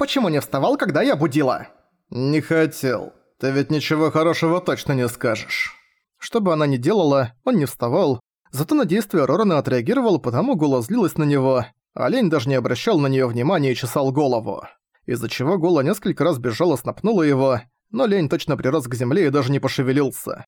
Почему не вставал, когда я будила?» «Не хотел. Ты ведь ничего хорошего точно не скажешь». Что бы она ни делала, он не вставал, зато на действия Рорана отреагировал, потому Гула злилась на него, а Лень даже не обращал на неё внимания и чесал голову. Из-за чего Гула несколько раз безжалостно пнула его, но Лень точно прирос к земле и даже не пошевелился.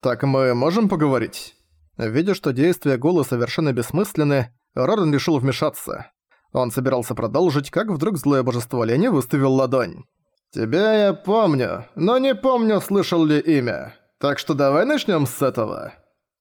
«Так мы можем поговорить?» Видя, что действия Гулы совершенно бессмысленны, Роран решил вмешаться. Он собирался продолжить, как вдруг злое божество Лени выставил ладонь. «Тебя я помню, но не помню, слышал ли имя. Так что давай начнем с этого».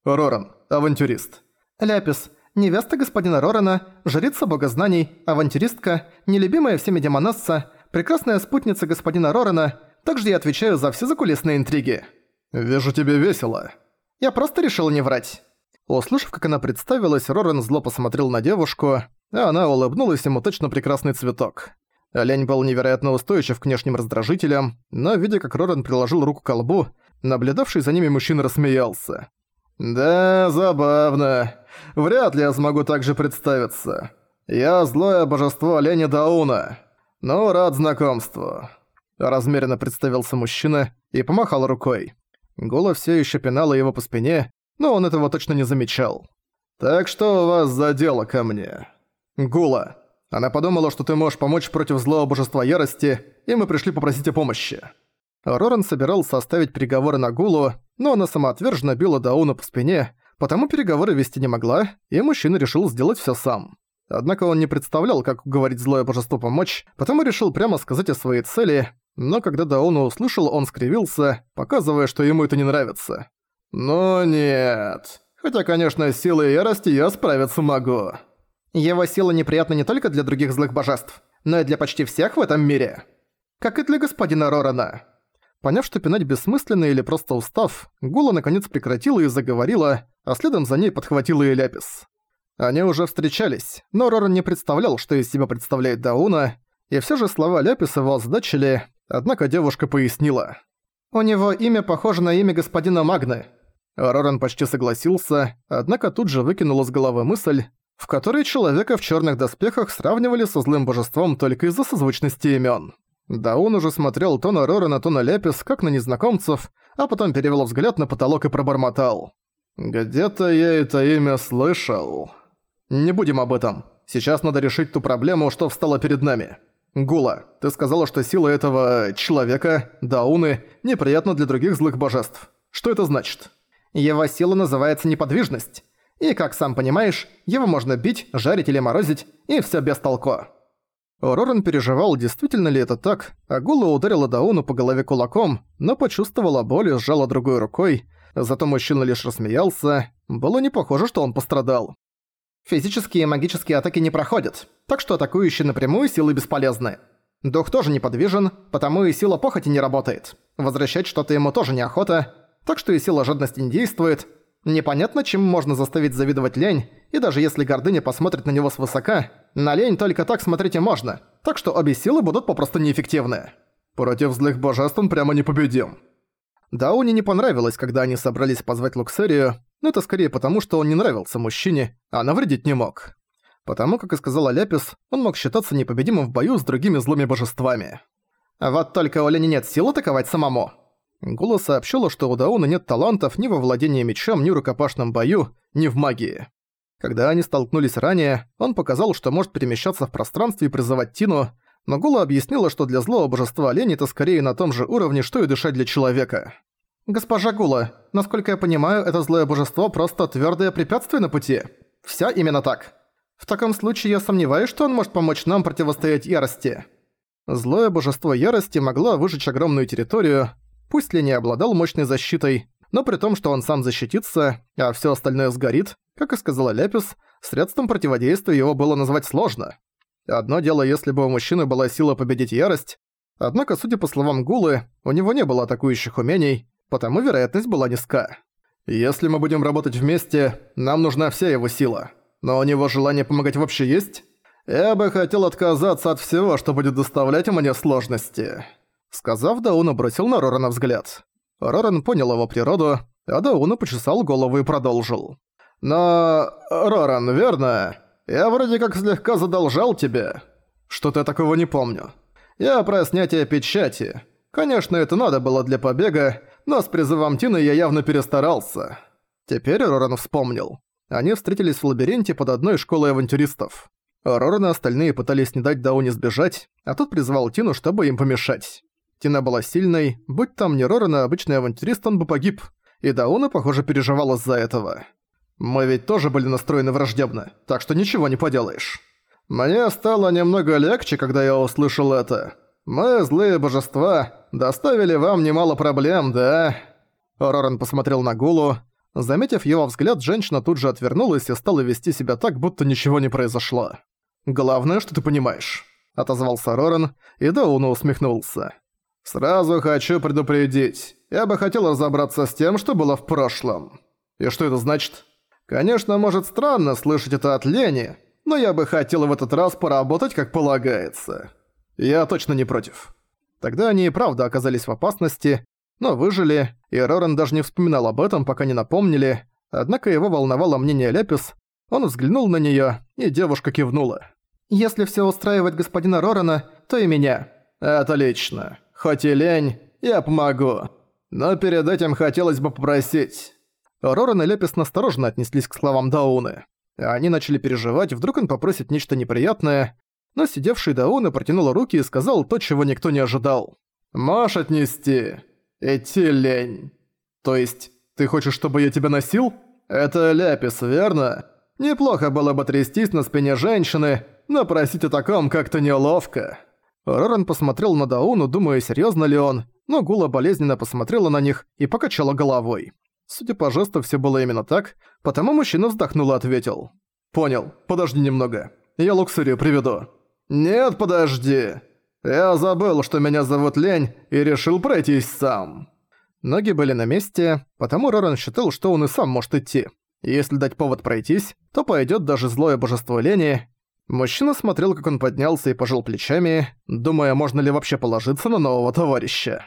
Роран, авантюрист. Ляпис, невеста господина Рорана, жрица богознаний, авантюристка, нелюбимая всеми демонасца, прекрасная спутница господина Рорана, также я отвечаю за все закулисные интриги. «Вижу, тебе весело». Я просто решил не врать. Услышав, как она представилась, Роран зло посмотрел на девушку, а она улыбнулась ему точно прекрасный цветок. Олень был невероятно устойчив к внешним раздражителям, но, видя, как Роран приложил руку к колбу, наблюдавший за ними мужчина рассмеялся. «Да, забавно. Вряд ли я смогу так же представиться. Я злое божество оленя Дауна. Но рад знакомству». Размеренно представился мужчина и помахал рукой. Гула все еще пинала его по спине, но он этого точно не замечал. «Так что у вас за дело ко мне?» «Гула. Она подумала, что ты можешь помочь против злого божества ярости, и мы пришли попросить о помощи». Роран собирался оставить переговоры на Гулу, но она самоотверженно била Дауна по спине, потому переговоры вести не могла, и мужчина решил сделать все сам. Однако он не представлял, как уговорить злое божество помочь, потому решил прямо сказать о своей цели, но когда Дауна услышал, он скривился, показывая, что ему это не нравится. «Ну нет. Хотя, конечно, силой ярости я справиться могу». Его сила неприятна не только для других злых божеств, но и для почти всех в этом мире. Как и для господина Рорана. Поняв, что пинать бессмысленно или просто устав, Гула наконец прекратила и заговорила, а следом за ней подхватила и Ляпис. Они уже встречались, но Роран не представлял, что из себя представляет Дауна, и все же слова Ляписа его озадачили, однако девушка пояснила. «У него имя похоже на имя господина Магны». Роран почти согласился, однако тут же выкинул из головы мысль, в которой человека в черных доспехах сравнивали со злым божеством только из-за созвучности имен. Да он уже смотрел то на Рорана, то на Ляпис, как на незнакомцев, а потом перевел взгляд на потолок и пробормотал. «Где-то я это имя слышал». «Не будем об этом. Сейчас надо решить ту проблему, что встала перед нами. Гула, ты сказала, что сила этого человека, Дауны, неприятна для других злых божеств. Что это значит? Его сила называется неподвижность. И, как сам понимаешь, его можно бить, жарить или морозить, и всё без толку. Роран переживал, действительно ли это так, а Гула ударила Дауну по голове кулаком, но почувствовала боль и сжала другой рукой, зато мужчина лишь рассмеялся, было не похоже, что он пострадал. Физические и магические атаки не проходят, так что атакующие напрямую силы бесполезны. Дух тоже неподвижен, потому и сила похоти не работает. Возвращать что-то ему тоже неохота, так что и сила жадности не действует. Непонятно, чем можно заставить завидовать лень, и даже если гордыня посмотрит на него свысока, на лень только так смотреть и можно, так что обе силы будут попросту неэффективны. Против злых божеств он прямо непобедим. Дауне не понравилось, когда они собрались позвать Луксерию, но это скорее потому, что он не нравился мужчине, а навредить не мог. Потому, как и сказала Ляпис, он мог считаться непобедимым в бою с другими злыми божествами. «Вот только у Лени нет сил атаковать самому». Гула сообщила, что у Дауна нет талантов ни во владении мечом, ни в рукопашном бою, ни в магии. Когда они столкнулись ранее, он показал, что может перемещаться в пространстве и призывать Тину, но Гула объяснила, что для злого божества Лени это скорее на том же уровне, что и дышать для человека. «Госпожа Гула, насколько я понимаю, это злое божество просто твёрдое препятствие на пути. Всё именно так. В таком случае я сомневаюсь, что он может помочь нам противостоять ярости». Злое божество ярости могло выжечь огромную территорию, пусть ли не обладал мощной защитой, но при том, что он сам защитится, а всё остальное сгорит, как и сказала Ляпис, средством противодействия его было назвать сложно. Одно дело, если бы у мужчины была сила победить ярость, однако, судя по словам Гулы, у него не было атакующих умений, потому вероятность была низка. Если мы будем работать вместе, нам нужна вся его сила. Но у него желание помогать вообще есть? Я бы хотел отказаться от всего, что будет доставлять мне сложности. Сказав, Дауна бросил на Рорана взгляд. Роран понял его природу, а Дауна почесал голову и продолжил. «Но... Роран, верно? Я вроде как слегка задолжал тебе. Что-то я такого не помню. Я про снятие печати. Конечно, это надо было для побега, но с призывом Тины я явно перестарался. Теперь Роран вспомнил. Они встретились в лабиринте под одной школой авантюристов. Роран и остальные пытались не дать Дауне сбежать, а тот призвал Тину, чтобы им помешать. Тина была сильной, будь там не Роран, а обычный авантюрист, он бы погиб. И Дауна, похоже, переживала из-за этого. Мы ведь тоже были настроены враждебно, так что ничего не поделаешь. Мне стало немного легче, когда я услышал это. Мы, злые божества, доставили вам немало проблем, да?» Роран посмотрел на Гулу. Заметив его взгляд, женщина тут же отвернулась и стала вести себя так, будто ничего не произошло. «Главное, что ты понимаешь», — отозвался Роран, и Дауна усмехнулся. «Сразу хочу предупредить. Я бы хотел разобраться с тем, что было в прошлом». «И что это значит?» Конечно, может странно слышать это от Лени, но я бы хотел в этот раз поработать как полагается. Я точно не против. Тогда они и правда оказались в опасности, но выжили, и Рорен даже не вспоминал об этом, пока не напомнили, однако его волновало мнение Лепис, он взглянул на неё, и девушка кивнула. «Если всё устраивает господина Рорана, то и меня». «Отлично. Хоть и лень, я помогу. Но перед этим хотелось бы попросить. Роран и Лепис настороженно отнеслись к словам Дауны. Они начали переживать, вдруг он попросит нечто неприятное, но сидевший Дауна протянул руки и сказал то, чего никто не ожидал. «Можешь отнести. Идти лень». «То есть, ты хочешь, чтобы я тебя носил?» «Это Ляпис, верно? Неплохо было бы трястись на спине женщины, но просить о таком как-то неловко». Роран посмотрел на Дауну, думая, серьезно ли он, но Гула болезненно посмотрела на них и покачала головой. Судя по жесту, все было именно так, потому мужчина вздохнул и ответил. «Понял, подожди немного. Я Луксурию приведу». «Нет, подожди. Я забыл, что меня зовут Лень, и решил пройтись сам». Ноги были на месте, потому Роран считал, что он и сам может идти. Если дать повод пройтись, то пойдет даже злое божество лени. Мужчина смотрел, как он поднялся и пожал плечами, думая, можно ли вообще положиться на нового товарища.